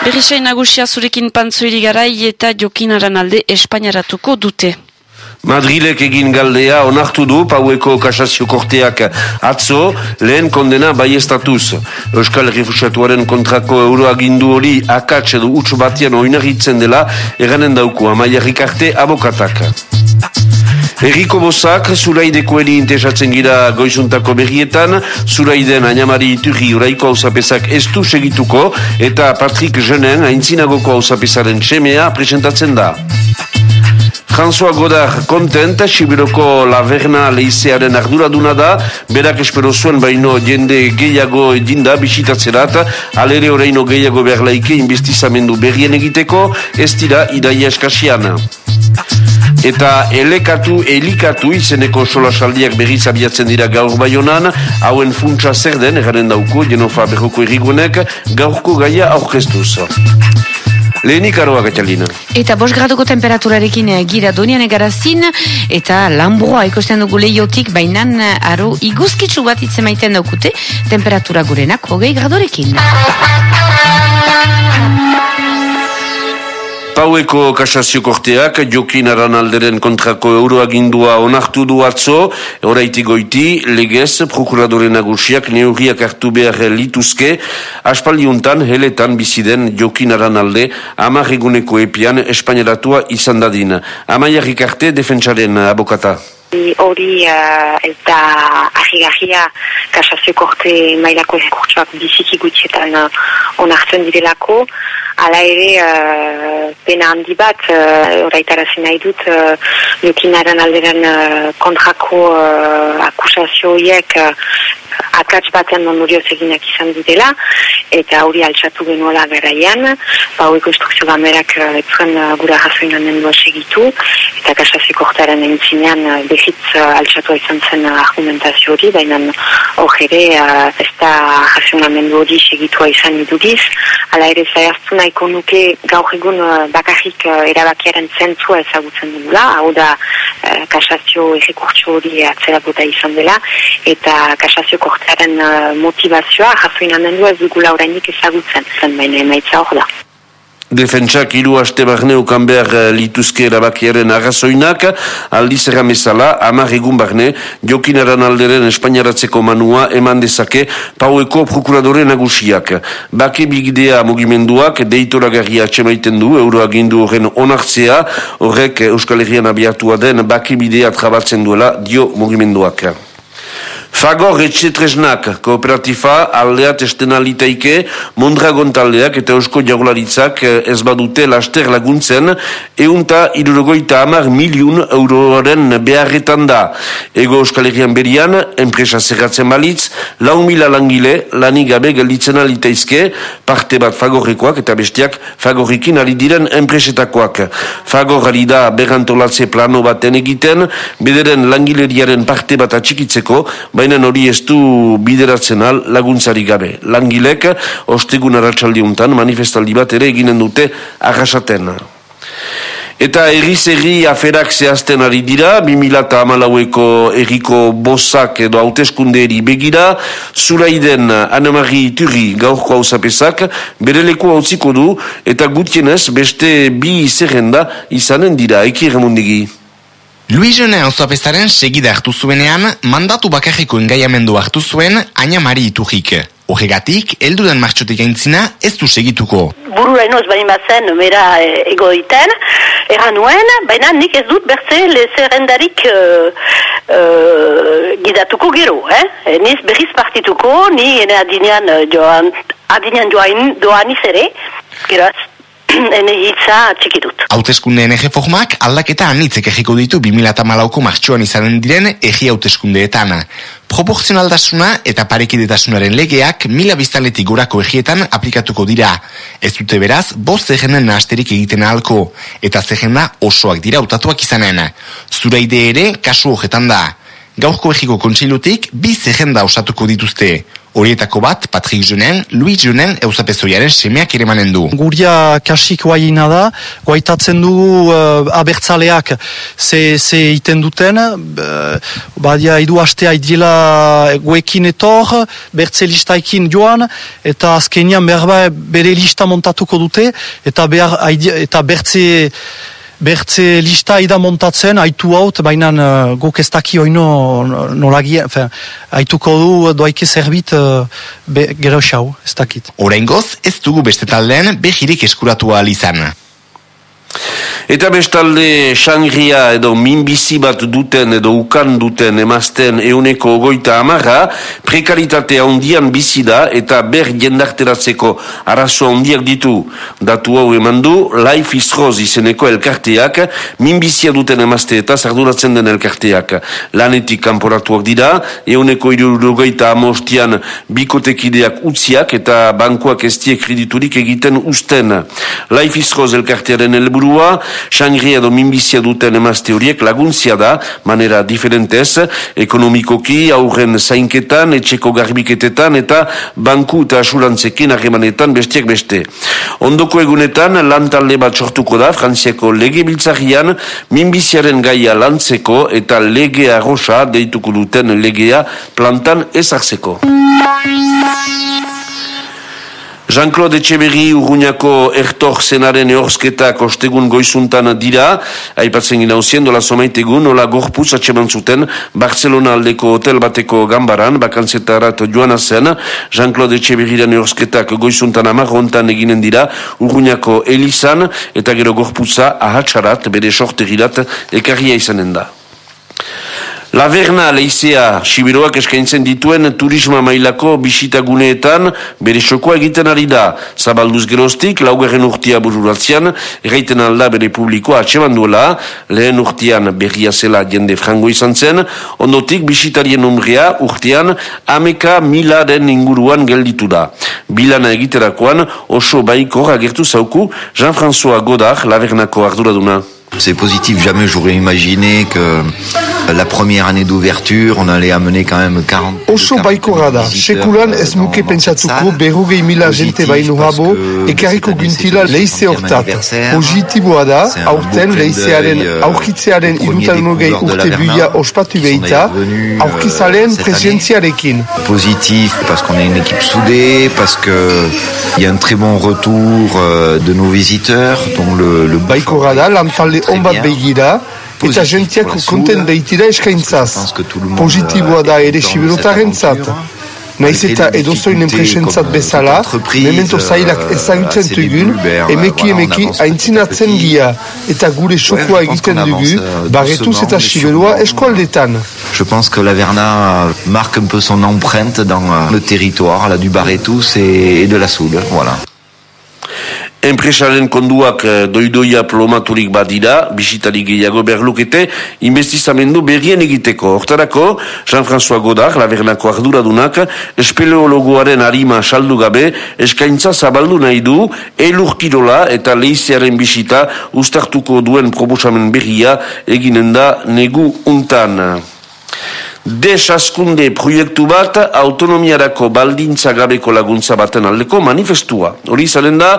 Berrisain nagusia zurekin pantzoiri garai eta jokinaran alde Espainiaratuko dute. Madrilek egin galdea onartu du paueko kasazio korteak atzo lehen kondena bai estatuz. Euskal Refusatuaren kontrako euroagindu hori akatxe du utxo batian oinarritzen dela eranen dauku amaia rikarte abokatak. Eriko Bozak, zuraideko eri intesatzen gira goizuntako berrietan, zuraiden ainamari iturri uraiko hausapezak ez du segituko, eta Patrick Jenen aintzinagoko hausapezaren txemea presentatzen da. François Godard kontent, Sibiroko Laverna leizearen arduraduna da, berak espero zuen baino jende gehiago edinda bisitatzerat, alere oreino gehiago behar laike investizamendu berrien egiteko, ez dira idaia eskasiana eta elekatu elikatu izeneko solasaldiak berriz abiatzen dira gaur baionan, hauen funtsa zer den, egaren dauko, jenofa berroko errigunek, gaurko gaia aurkeztuz. Lehenik aroa gatxalina. Eta bos graduko temperaturarekin eh, gira donian egarazin, eta lamboa ikosten dugu lehiotik, bainan eh, aro iguzkitzu bat itzemaiten daukute, temperatura gurenak hogei gradorekin. Paueko kasazio korteak jokin aran alderen kontrako euroagindua onartu du atzo, oraiti goiti, legez, prokuradore nagusiak neurriak hartu behar lituzke, aspaldiuntan, heletan biziden jokin aran alde, amarreguneko epian espaineratua izan dadin. Amaiarrik arte, defentsaren abokata hori uh, ez da ahigahia kasazio korte mailako ekurtsuak biziki gutxetan uh, onartzen direlako. Hala ere, uh, pena handi bat, uh, oraitarazi nahi dut, uh, nukinaren alderen uh, kontrako uh, akusazioiek uh, akats batean ondorioz eginak izan dutela, eta hori altxatu genuela garaian, paueko instrukzio gamerak etzuen uh, gura jasoinan nendua segitu, eta kasazio kortaren entzinean uh, behitz uh, altxatu izan zen uh, argumentazio hori, baina hor ere uh, ez da jasionamendu hori segitua izan idudiz, ala ere zaiaztu nahiko nuke gaur egun uh, bakarrik uh, erabakiaren zentzua ezagutzen dugula, hau da kasazio errekurtso hori atzera bota izan dela, eta kasazio kortearen uh, motivazioa jasoinamendua ez dugula orainik ezagutzen, zen baina emaitza hor da. Defentsak hiru aste barne ukan behar eh, lituzke erabakiaren arrazoinak, aldiz erramezala, amar egun barne, jokinaran alderen espainaratzeko manua eman dezake paueko prokuradore nagusiak. Bake bigidea mugimenduak deitoragarria atxemaiten du, euroagindu horren onartzea, horrek Euskal Herrian abiatua den bake bidea trabatzen duela dio mugimenduak. Fagor etxetresnak kooperatifa aldeat estena litaike Mondragon taldeak eta Eusko Jagularitzak eh, ez badute laster laguntzen eunta irurogoita amar miliun euroren beharretan da. Ego Euskal Herrian berian, enpresa zerratzen balitz, lau mila langile lanik gabe gelditzen alitaizke parte bat fagorrekoak eta bestiak fagorrikin ari diren enpresetakoak. Fagor ari da berrantolatze plano baten egiten, bederen langileriaren parte bat atxikitzeko, baina hori ez du bideratzen al laguntzari gabe. Langilek, ostegun aratsaldi untan, manifestaldi bat ere eginen dute agasaten. Eta erri aferak zehazten ari dira, 2008ko erriko bozak edo hauteskunde eri begira, zuraiden Anamari Iturri gaurko hau zapesak, bere leku hau du, eta gutienez beste bi zerrenda izanen dira, eki remundigi. Luis Jone auzapezaren segida hartu zuenean, mandatu bakarriko engaiamendu hartu zuen Aina Mari Iturrik. Horregatik, eldudan martxotik aintzina ez du segituko. Burura inoz bain bazen, mera e, ego diten, erran nuen, baina nik ez dut berze lezerrendarik uh, uh, gidatuko gero. Eh? Niz berriz partituko, ni ene adinean joan, adinean joan, doan izere, geraz, ene hitza txikitut. Hautezkunde NG formak aldaketa anitzek egiko ditu 2008ko martxoan izanen diren egi hauteskundeetan. Proportzionaldasuna eta parekidetasunaren legeak mila biztaletik gorako egietan aplikatuko dira. Ez dute beraz, bost zehenden nahasterik egiten ahalko, eta zehenda osoak dira utatuak izanen. Zuraide ere, kasu hogetan da. Gaurko egiko kontseilutik, bi zehenda osatuko dituzte. Horietako bat, Patrick Junen, Louis Junen eusapezoiaren semeak ere manen du. Guria kasik guaina da, guaitatzen dugu uh, abertzaleak ze, ze iten duten, uh, badia idu hastea idila guekin etor, bertze listaikin joan, eta azkenian berba bere lista montatuko dute, eta, behar, eta bertze bertze lista ida montatzen, haitu haut, baina uh, guk ez daki oino nolagia, haituko du doaike zerbit uh, gero xau, ez dakit. Horengoz, ez dugu beste taldean behirik eskuratu izan. Eta bestalde Shangria edo minbizi bat duten edo ukan duten emazten euneko ogoita amarra, prekaritatea ondian bizi da eta ber jendarteratzeko arazo ondiak ditu. Datu hau eman du, Life is Rose izeneko elkarteak, minbizia duten emazte eta zarduratzen den elkarteak. Lanetik kanporatuak dira, euneko irurogeita amostian bikotekideak utziak eta bankuak estie krediturik egiten usten. Life is Rose elkartearen helburua, Shangri edo minbizia duten emazte horiek laguntzia da, manera diferentez, ekonomikoki, aurren zainketan, etxeko garbiketetan eta banku eta asurantzekin harremanetan bestiak beste. Ondoko egunetan, lantalde bat sortuko da, frantziako lege biltzarian, minbiziaren gaia lantzeko eta lege arrosa deituko duten legea plantan ezartzeko. Jean-Claude Etxeberri urruñako ertor zenaren eorzketa kostegun goizuntan dira, aipatzen gina usien, dola somaitegun, ola gorpuz atxeman zuten, Barcelona aldeko hotel bateko gambaran, bakantzetarat joan zen, Jean-Claude Etxeberriren eorzketak goizuntan amarrontan eginen dira, urruñako elizan, eta gero gorpuza ahatsarat, bere sortegirat, ekarria izanen da. Laverna leizea Sibiroak eskaintzen dituen turisma mailako bisitaguneetan bere sokoa egiten ari da. Zabalduz geroztik, laugarren urtia bururatzean, erraiten alda bere publikoa atseman duela, lehen urtean berria zela jende frango izan zen, ondotik bisitarien umrea urtean ameka milaren inguruan gelditu da. Bilana egiterakoan oso baiko agertu zauku Jean-François Godard, Lavernako arduraduna. C'est positif, jamais j'aurais imaginé que la première année d'ouverture, on allait amener quand même 40... Oso baikorra da, sekulan ez nuke pentsatuko berrogei mila gente baino habo, ekarriko gintila leize hortat. Positiboa da, aurten leizearen aurkitzearen irutan nogei urte buia ospatu behita, aurkizalen presentziarekin. Positif, parce qu'on est une équipe soudée, parce que il y a un très bon retour de nos visiteurs, dont le... le baikorra da, lantalde onbat begira, eta jentiak konten behitira eskaintzaz. Positiboa da ere sibirotaren zat. Naiz eta edozoin enpresentzat bezala, memento zailak ezagutzen dugun, emeki emeki aintzinatzen gia, eta gure sokoa egiten dugu, barretuz eta siberoa eskualdetan. Je pense que la Verna marque un peu son empreinte dans le territoire, la du Barretous et de la Soude, voilà. Enpresaren konduak doidoia plomaturik badira, bisitari gehiago berlukete, investizamendu berrien egiteko. Hortarako, Jean-François Godard, lavernako arduradunak, espeleologoaren harima saldu gabe, eskaintza zabaldu nahi du, elurkirola eta leizearen bisita ustartuko duen proposamen berria eginen da negu untan. Desaskunde proiektu bat autonomiarako baldintza gabeko laguntza baten aldeko manifestua. Hori zalen da,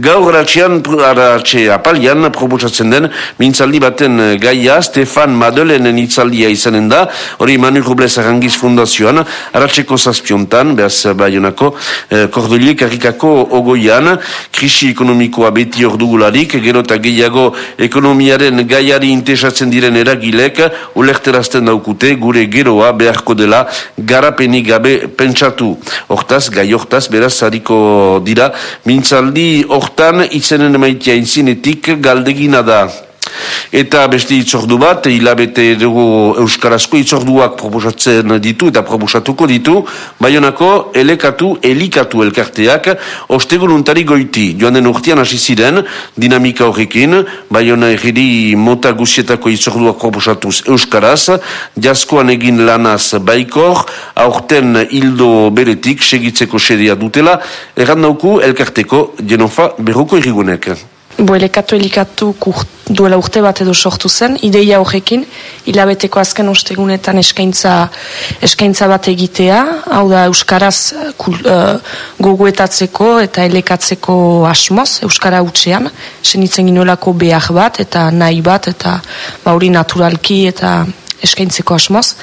gaur ratxean, ratxe apalian, proposatzen den, mintzaldi baten gaia, Stefan Madelenen itzaldia izanen da, hori Manu Robles Arangiz Fundazioan, ratxeko zazpiontan, behaz baionako, eh, kordoliek harrikako ogoian, krisi ekonomikoa beti ordugularik, gero eta gehiago ekonomiaren gaiari intesatzen diren eragilek, ulerterazten daukute, gure gero geroa beharko dela garapenik gabe pentsatu. Hortaz, gai hortaz, beraz, hariko dira, mintzaldi hortan itzenen emaitia intzinetik galdegina da. Eta beste itzordu bat, hilabete dugu Euskarazko itzorduak proposatzen ditu eta proposatuko ditu, Baionako elekatu, elikatu elkarteak, ostegun untari goiti, joan den urtean hasi ziren, dinamika horrekin, Baiona egiri mota guzietako itzorduak proposatuz Euskaraz, jaskoan egin lanaz baikor, aurten hildo beretik, segitzeko sedea dutela, erran elkarteko genofa berroko irrigunek. Bo elekatu elikatu duela urte bat edo sortu zen, ideia horrekin, hilabeteko azken ostegunetan eskaintza, eskaintza bat egitea, hau da Euskaraz kul, uh, gogoetatzeko eta elekatzeko asmoz, Euskara utxean, senitzen ginoelako behar bat eta nahi bat eta bauri naturalki eta eskaintzeko asmoz.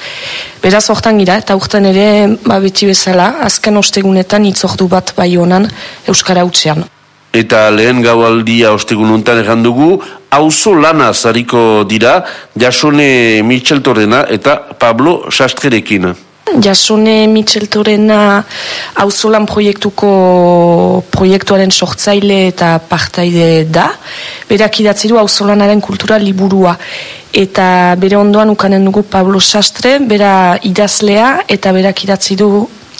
Beraz hortan gira eta urten ere ba, beti bezala, azken ostegunetan itzordu bat bai honan Euskara utxean eta lehen gaualdia ostegun untan egan dugu, auzo lana zariko dira, jasone Michel Torrena eta Pablo Sastrerekin. Jasone Michel Torrena auzolan proiektuko proiektuaren sortzaile eta partaide da. Berak idatzi du auzolanaren kultura liburua. Eta bere ondoan ukanen dugu Pablo Sastre, bera idazlea eta berak idatzi du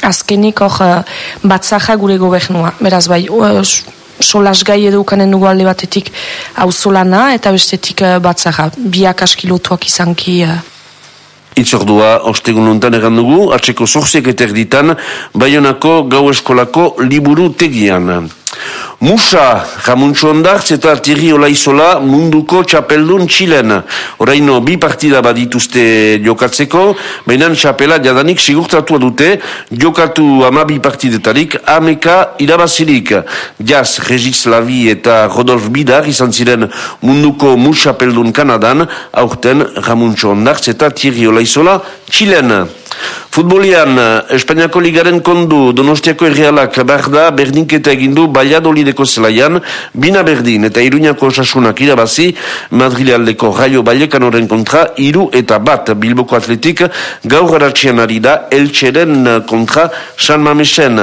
azkenik hor eh, batzaja gure gobernua. Beraz bai, solas gai edo ukanen dugu alde batetik auzolana eta bestetik uh, batzara, biak askilotuak izanki. Uh. Itzordua, ostegun nuntan egan dugu, atseko zorziek eterditan, Bayonako gau eskolako liburu tegian. Musa, jamuntxo ondartz eta Thierry Olaizola munduko txapeldun txilen. Horaino bi partida badituzte jokatzeko, baina txapela jadanik sigurtatua dute jokatu ama bi partidetarik ameka irabazirik. Jaz, Regis Lavi eta Rodolf Bidar izan ziren munduko Musa peldun Kanadan, aurten jamuntxo ondartz eta Thierry Olaizola txilen. Futbolian, Espainiako ligaren kondu Donostiako errealak barda berdinketa egindu Baiadolideko zelaian, bina berdin eta iruñako osasunak irabazi Madrilealdeko raio Baiekanoren kontra iru eta bat Bilboko Atletik gaur garatxian ari da Eltseren kontra San Mamesen.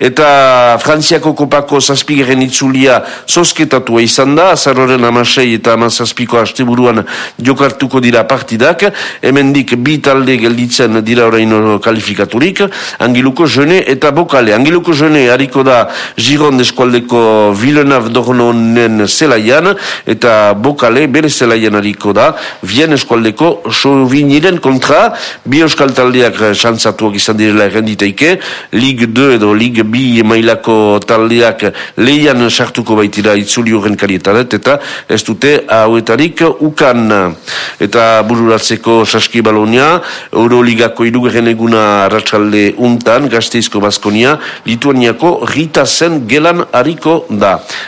Eta Frantziako kopako zazpigeren itzulia zozketatua izan da, azarroren amasei eta amazazpiko asteburuan jokartuko dira partidak, hemendik bi talde gelditzen dira oraino kalifikaturik, angiluko jene eta bokale. Angiluko jene hariko da Giron eskualdeko Villeneuve dornonen zelaian, eta bokale bere zelaian hariko da Vien eskualdeko Soviniren kontra, bi euskal taldeak xantzatuak izan direla errenditeike, Lig 2 edo Lig bi mailako taldeak leian sartuko baitira itzuli horren karietaret, eta ez dute hauetarik ukan. Eta bururatzeko saski balonia, Euroligako iru irugarren eguna ratxalde untan, gazteizko Baskonia, Lituaniako Rita zen gelan hariko da.